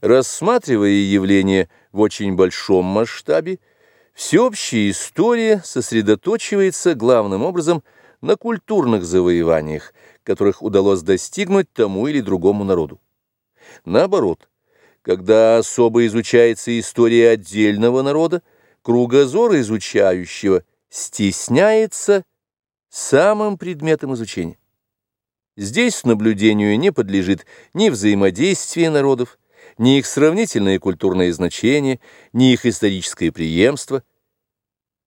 Рассматривая явление в очень большом масштабе, всеобщая история сосредоточивается главным образом на культурных завоеваниях, которых удалось достигнуть тому или другому народу. Наоборот, когда особо изучается история отдельного народа, кругозор изучающего стесняется самым предметом изучения. Здесь наблюдению не подлежит ни взаимодействие народов, ни их сравнительное культурное значение, ни их историческое преемство.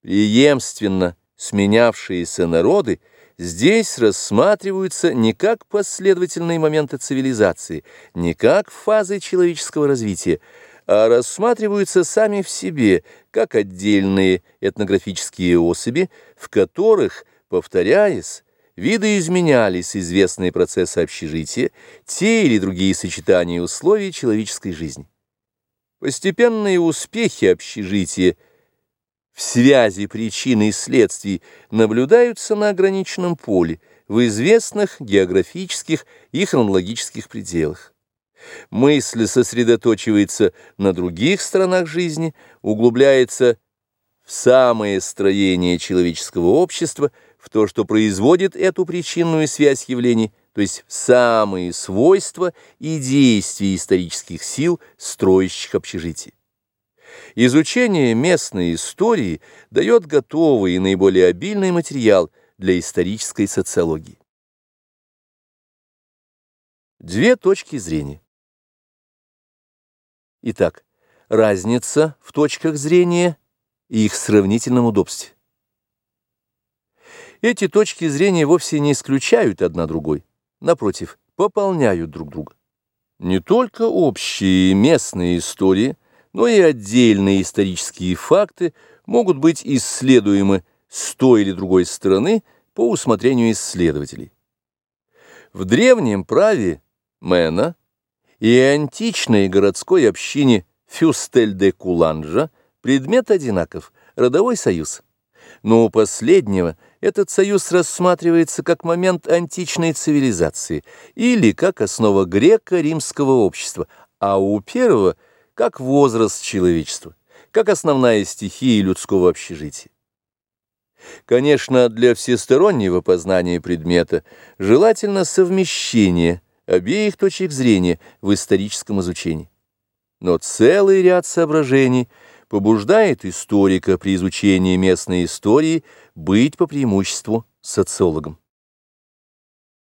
Преемственно сменявшиеся народы здесь рассматриваются не как последовательные моменты цивилизации, не как фазы человеческого развития, а рассматриваются сами в себе, как отдельные этнографические особи, в которых, повторяясь, видоизменялись известные процессы общежития, те или другие сочетания условий человеческой жизни. Постепенные успехи общежития в связи причин и следствий наблюдаются на ограниченном поле, в известных географических и хронологических пределах. Мысль сосредоточивается на других сторонах жизни, углубляется в самое строение человеческого общества – в то, что производит эту причинную связь явлений, то есть в самые свойства и действия исторических сил, строящих общежитие. Изучение местной истории дает готовый и наиболее обильный материал для исторической социологии. Две точки зрения. Итак, разница в точках зрения и их сравнительном удобстве. Эти точки зрения вовсе не исключают одна другой, напротив, пополняют друг друга. Не только общие местные истории, но и отдельные исторические факты могут быть исследуемы с той или другой стороны по усмотрению исследователей. В древнем праве Мэна и античной городской общине Фюстель-де-Куланжа предмет одинаков – родовой союз. Но у последнего – этот союз рассматривается как момент античной цивилизации или как основа греко-римского общества, а у первого – как возраст человечества, как основная стихия людского общежития. Конечно, для всестороннего познания предмета желательно совмещение обеих точек зрения в историческом изучении. Но целый ряд соображений – побуждает историка при изучении местной истории быть по преимуществу социологом.